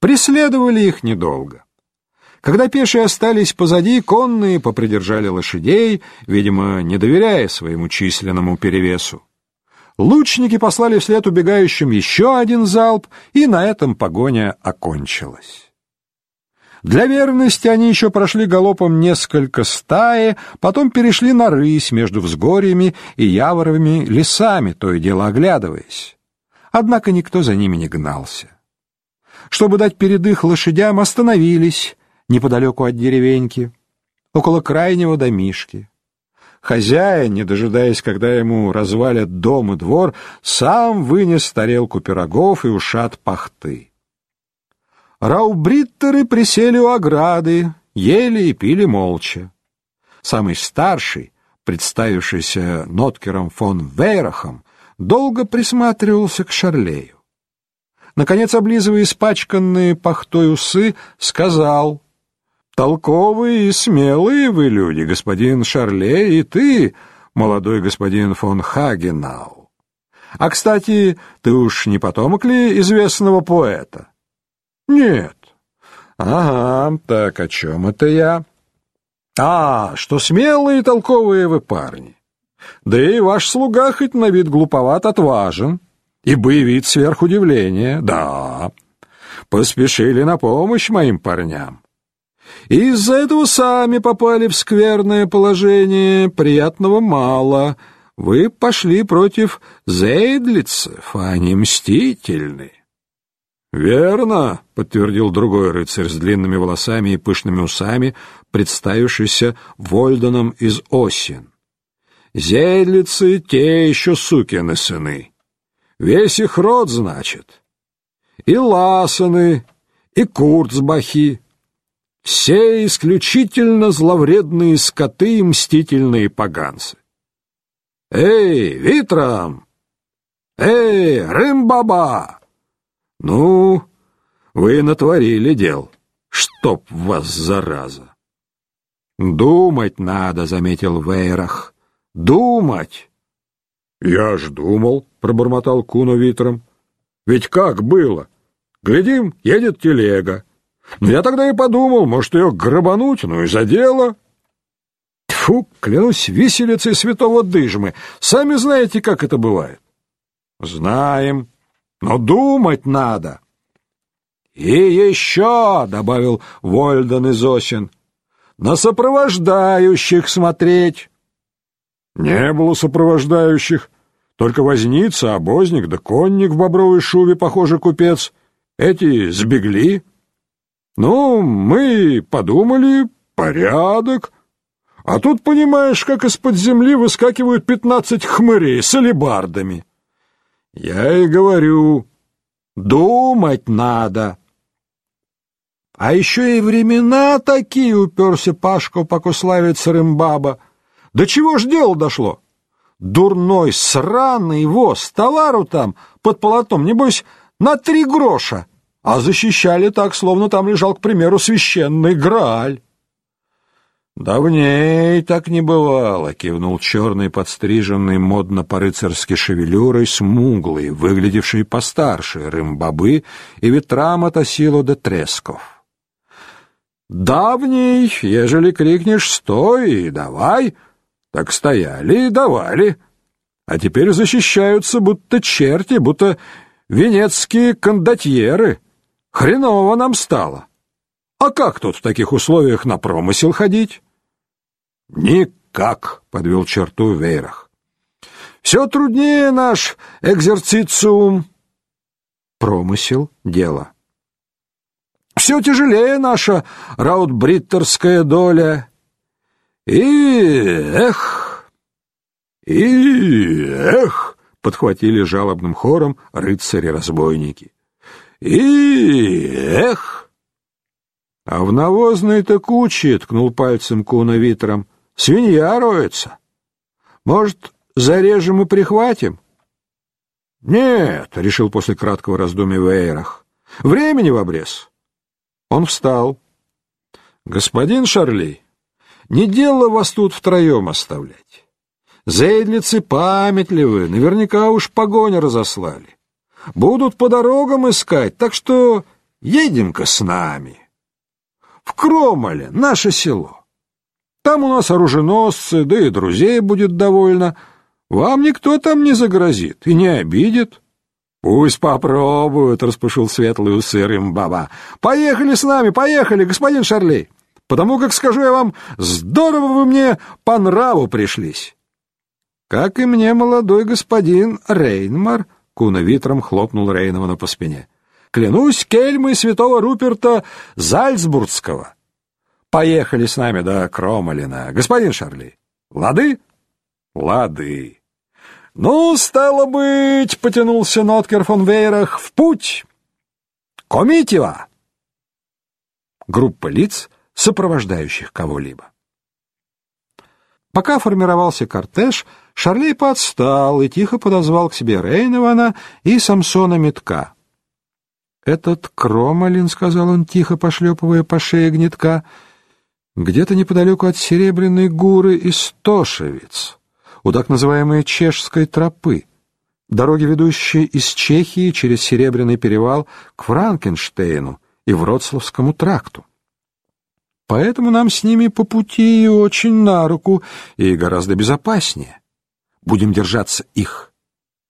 Преследовали их недолго. Когда пешие остались позади, конные попридержали лошадей, видимо, не доверяя своему численному перевесу. Лучники послали вслед убегающим еще один залп, и на этом погоня окончилась. Для верности они еще прошли галопом несколько стаи, потом перешли на рысь между взгорьями и яворовыми лесами, то и дело оглядываясь. Однако никто за ними не гнался. Чтобы дать передых лошадям, остановились неподалеку от деревеньки, около крайнего домишки. Хозяин, не дожидаясь, когда ему развалят дом и двор, сам вынес тарелку пирогов и ушат пахты. Раубриттеры присели у ограды, ели и пили молча. Самый старший, представившийся Ноткером фон Вейрахом, долго присматривался к Шарлею. Наконец, облизывая испачканные пахтой усы, сказал, «Толковые и смелые вы люди, господин Шарлей, и ты, молодой господин фон Хагенау. А, кстати, ты уж не потомок ли известного поэта?» «Нет». «Ага, так о чем это я?» «А, что смелые и толковые вы парни. Да и ваш слуга хоть на вид глуповат отважен» и боевит сверх удивления. Да, поспешили на помощь моим парням. Из-за этого сами попали в скверное положение, приятного мало. Вы пошли против зейдлицев, а они мстительны. «Верно», — подтвердил другой рыцарь с длинными волосами и пышными усами, представившийся Вольденом из Осин. «Зейдлицы — те еще сукины сыны. Весь их род, значит. И Ласаны, и Курцбахи. Все исключительно зловредные скоты и мстительные поганцы. Эй, Витрам! Эй, Рымбаба! Ну, вы натворили дел, чтоб вас, зараза! Думать надо, — заметил Вейрах, — думать! Я ж думал, — пробормотал Куно Витром. «Ведь как было? Глядим, едет телега. Ну, я тогда и подумал, может, ее грабануть, ну и за дело». Тьфу, клянусь виселицей святого Дыжмы. Сами знаете, как это бывает. Знаем, но думать надо. И еще, — добавил Вольден из Осин, — на сопровождающих смотреть. Не было сопровождающих, только возница, обозник да конник в бобровой шубе, похоже, купец. Эти сбегли. Ну, мы подумали, порядок. А тут, понимаешь, как из-под земли выскакивают пятнадцать хмырей с алебардами. Я и говорю, думать надо. А еще и времена такие, уперся Пашка Покуславец Рымбаба. До чего ж дело дошло? Дурной, сраный воз, товару там под полотном, небось, на три гроша, а защищали так, словно там лежал, к примеру, священный Грааль. «Давней так не бывало», — кивнул черный, подстриженный, модно по-рыцарски шевелюрой, смуглый, выглядевший постарше рымбобы и ветрам от осилу до тресков. «Давний, ежели крикнешь «стой» и «давай», так стояли и давали. А теперь защищаются будто черти, будто венецкие кондотьеры. Хреново нам стало. А как тут в таких условиях на промысел ходить? Никак, подвел черту Вейрах. Все труднее наш экзерцициум. Промысел — дело. Все тяжелее наша раутбриттерская доля. И, эх, и, эх, подхватили жалобным хором рыцари-разбойники. И, эх. А в навозной-то куче, ткнул пальцем Куна Витром, свинья роется. Может, зарежем и прихватим? Нет, решил после краткого раздумья Вейрах. Времени в обрез. Он встал. Господин Шарли, не дело вас тут втроем оставлять. Зейдлицы памятливы, наверняка уж погонь разослали. Будут по дорогам искать, так что едем-ка с нами. В Кромоле, наше село. Там у нас оруженосцы, да и друзей будет довольно. Вам никто там не загрозит и не обидит. Пусть попробуют, распушил светлый усы баба. Поехали с нами, поехали, господин Шарлей. Потому как, скажу я вам, здорово вы мне по нраву пришлись. Как и мне, молодой господин Рейнмар, Куна витром хлопнул Рейнована по спине. Клянусь кельмой святого Руперта Зальцбургского. Поехали с нами до Кромалина, господин Шарли. Лады? Лады. Ну, стало быть, потянулся Ноткер фон Вейрах в путь. Комитива. Группа лиц, сопровождающих кого-либо. Пока формировался кортеж, Шарлей подстал и тихо подозвал к себе Рейнована и Самсона Метка. «Этот Кромалин», — сказал он, тихо пошлепывая по шее гнетка, — «где-то неподалеку от Серебряной горы Истошевец, у так называемой Чешской тропы, дороги, ведущие из Чехии через Серебряный перевал к Франкенштейну и Вроцлавскому тракту. Поэтому нам с ними по пути очень на руку и гораздо безопаснее. Будем держаться их,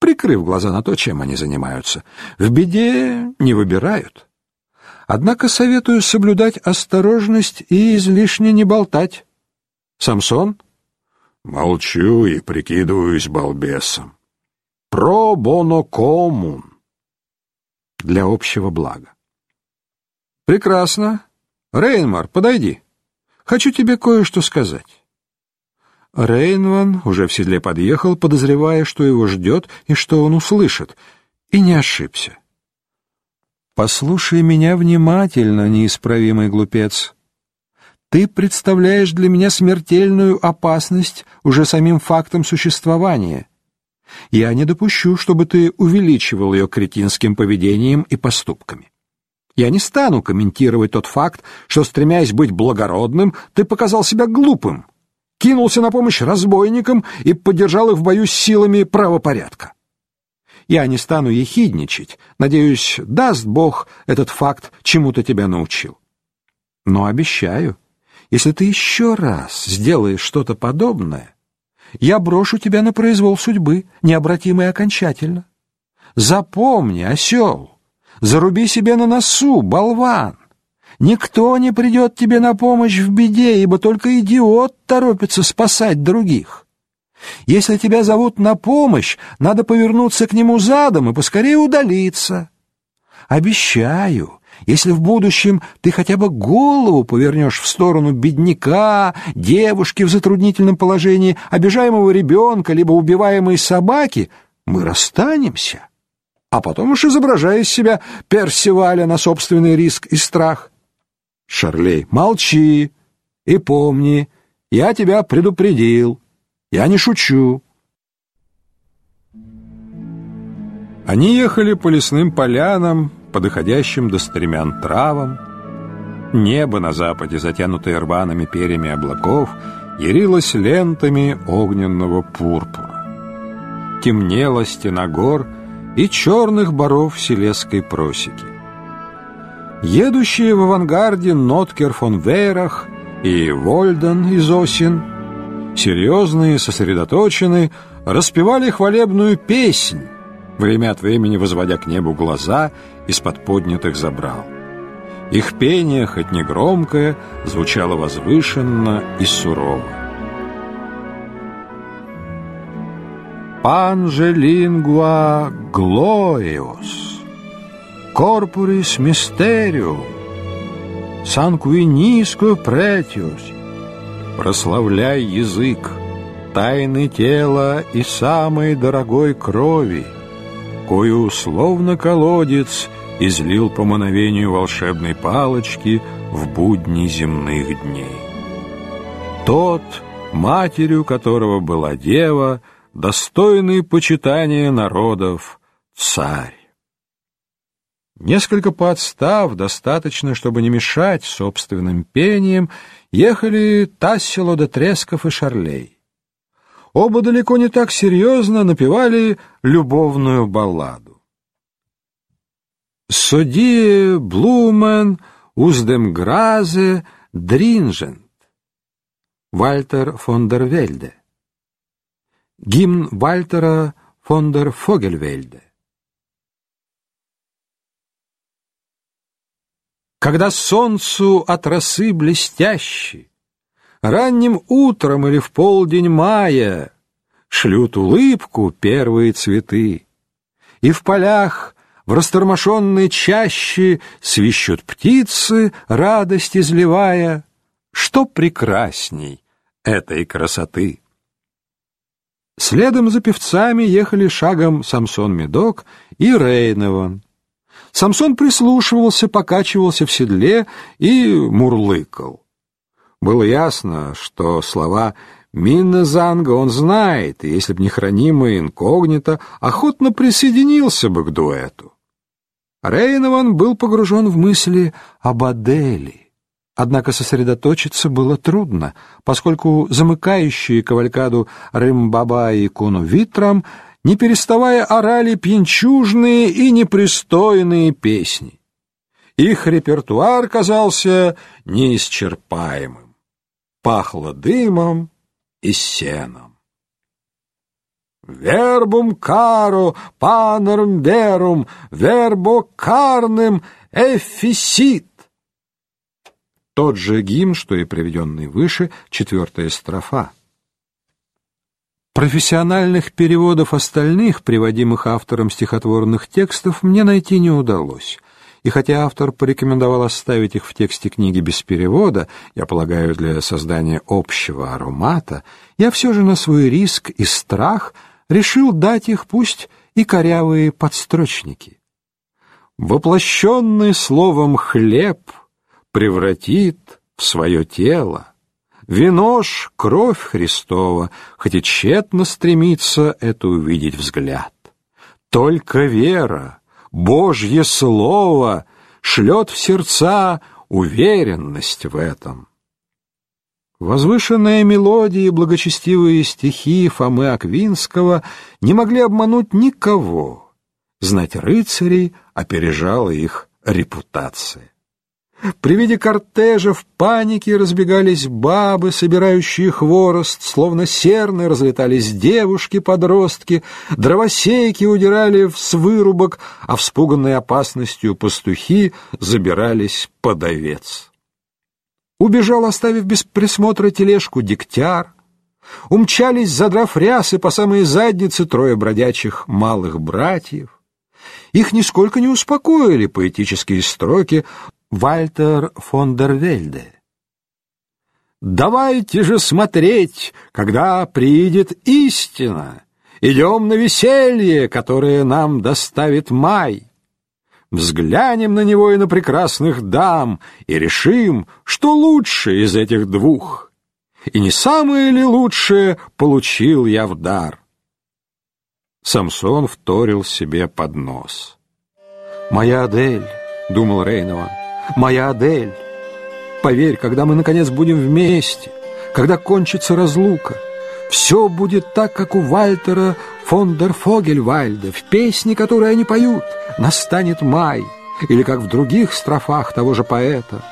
прикрыв глаза на то, чем они занимаются. В беде не выбирают. Однако советую соблюдать осторожность и излишне не болтать. Самсон? Молчу и прикидываюсь балбесом. Про боно коммун. Для общего блага. Прекрасно. Рейнмар, подойди. Хочу тебе кое-что сказать. Рейнван уже в седле подъехал, подозревая, что его ждет и что он услышит, и не ошибся. «Послушай меня внимательно, неисправимый глупец. Ты представляешь для меня смертельную опасность уже самим фактом существования. Я не допущу, чтобы ты увеличивал ее кретинским поведением и поступками. Я не стану комментировать тот факт, что, стремясь быть благородным, ты показал себя глупым, кинулся на помощь разбойникам и поддержал их в бою с силами правопорядка. Я не стану ехидничать, надеюсь, даст Бог этот факт чему-то тебя научил. Но обещаю, если ты еще раз сделаешь что-то подобное, я брошу тебя на произвол судьбы, необратимо и окончательно. Запомни, осел, Заруби себе на носу, болван! Никто не придет тебе на помощь в беде, ибо только идиот торопится спасать других. Если тебя зовут на помощь, надо повернуться к нему задом и поскорее удалиться. Обещаю, если в будущем ты хотя бы голову повернешь в сторону бедняка, девушки в затруднительном положении, обижаемого ребенка, либо убиваемой собаки, мы расстанемся» а потом уж изображая из себя Персиваля на собственный риск и страх. Шарлей, молчи и помни, я тебя предупредил, я не шучу. Они ехали по лесным полянам, подыходящим до стремян травам. Небо на западе, затянутое рваными перьями облаков, ярилось лентами огненного пурпура. Темнела стена гор — и черных боров селесской просеки. Едущие в авангарде Ноткер фон Вейрах и Вольден из Осин, серьезные, сосредоточенные, распевали хвалебную песнь, время от времени возводя к небу глаза из-под поднятых забрал. Их пение, хоть не громкое, звучало возвышенно и сурово. Lingua glorios, corporis mysterium, sanguinisque pretius. Прославляй язык, тайны тела и самой дорогой крови, кою условно колодец излил по мановению волшебной палочки в будни земных дней. Тот, матерью которого была дева, достойный почитания народов царь. Несколько подстав, достаточно, чтобы не мешать собственным пением, ехали Тассило до Тресков и Шарлей. Оба далеко не так серьезно напевали любовную балладу. «Содие Блумен уздем гразе дрингент» Вальтер фон дер Вельде. Гимн Вальтера фон дер Фогельвельде. Когда солнцу от росы блестящей, Ранним утром или в полдень мая Шлют улыбку первые цветы, И в полях, в растормошенной чаще Свищут птицы, радость изливая, Что прекрасней этой красоты. Следом за певцами ехали шагом Самсон Медок и Рейнован. Самсон прислушивался, покачивался в седле и мурлыкал. Было ясно, что слова «Минна Занга» он знает, и если б не хранимое инкогнито, охотно присоединился бы к дуэту. Рейнован был погружен в мысли об Адели. Однако сосредоточиться было трудно, поскольку замыкающие кавалькаду Рымбаба и Куну Витрам, не переставая орали пьянчужные и непристойные песни. Их репертуар казался неисчерпаемым пахло дымом и сеном. «Вербум каро, панерм верум, вербо карным эфисит». Тот же гимн, что и приведенный выше, четвертая строфа. Профессиональных переводов остальных, приводимых автором стихотворных текстов, мне найти не удалось — и хотя автор порекомендовал оставить их в тексте книги без перевода, я полагаю, для создания общего аромата, я все же на свой риск и страх решил дать их пусть и корявые подстрочники. Воплощенный словом «хлеб» превратит в свое тело, Вино кровь Христова, хоть и тщетно стремится это увидеть взгляд. Только вера — Божье Слово шлет в сердца уверенность в этом. Возвышенные мелодии и благочестивые стихи Фомы Аквинского не могли обмануть никого. Знать рыцарей опережала их репутация. При виде кортежа в панике разбегались бабы, собирающие хворост, словно серны разлетались девушки-подростки, дровосейки удирали с вырубок, а вспуганные опасностью пастухи забирались под овец. Убежал, оставив без присмотра тележку дегтяр, умчались, задрав рясы по самой заднице трое бродячих малых братьев. Их нисколько не успокоили поэтические строки Вальтер фон дер Вельде. «Давайте же смотреть, когда приидет истина. Идем на веселье, которое нам доставит май. Взглянем на него и на прекрасных дам и решим, что лучше из этих двух. И не самое ли лучшее получил я в дар?» Самсон вторил себе под нос. «Моя Адель», — думал Рейнован, — моя Адель. Поверь, когда мы, наконец, будем вместе, когда кончится разлука, все будет так, как у Вальтера фон дер Фогельвальда в песне, которую они поют «Настанет май», или как в других строфах того же поэта.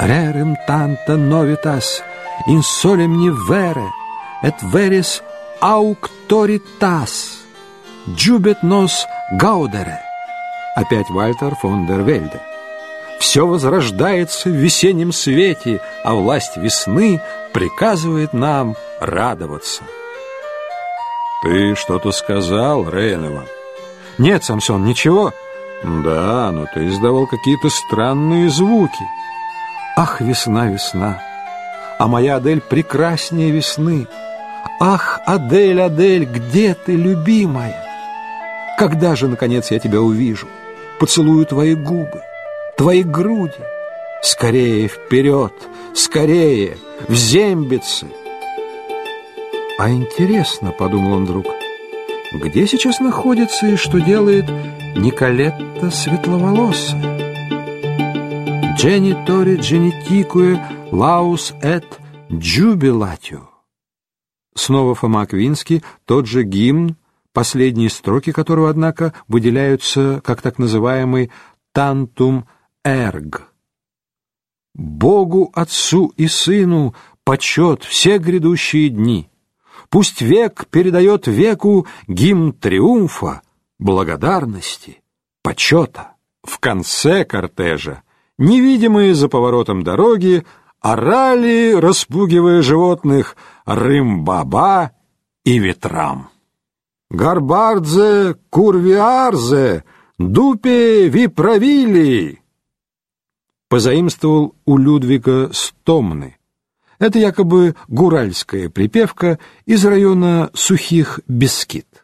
«Ререм танта новитас, in solemni vere, et veris auctoritas, jubet nos gaudere». Опять Вальтер фон дер Вельде. Все возрождается в весеннем свете, а власть весны приказывает нам радоваться. Ты что-то сказал, Рейнова? Нет, Самсон, ничего. Да, но ты издавал какие-то странные звуки. Ах, весна, весна, а моя Адель прекраснее весны. Ах, Адель, Адель, где ты, любимая? Когда же, наконец, я тебя увижу? Поцелую твои губы, твои груди. Скорее вперед, скорее, в зембицы. А интересно, подумал он вдруг, где сейчас находится и что делает Николетта светловолосая? Дженитори дженетикуе лаус эт джубилатио. Снова Фома Аквинский, тот же гимн, последние строки которого, однако, выделяются как так называемый «тантум эрг». «Богу, Отцу и Сыну почет все грядущие дни. Пусть век передает веку гимн триумфа, благодарности, почета». В конце кортежа, невидимые за поворотом дороги, орали, распугивая животных, рым-баба и ветрам. «Гарбардзе, курвиарзе, дупе виправили!» Позаимствовал у Людвига Стомны. Это якобы гуральская припевка из района Сухих Бескид.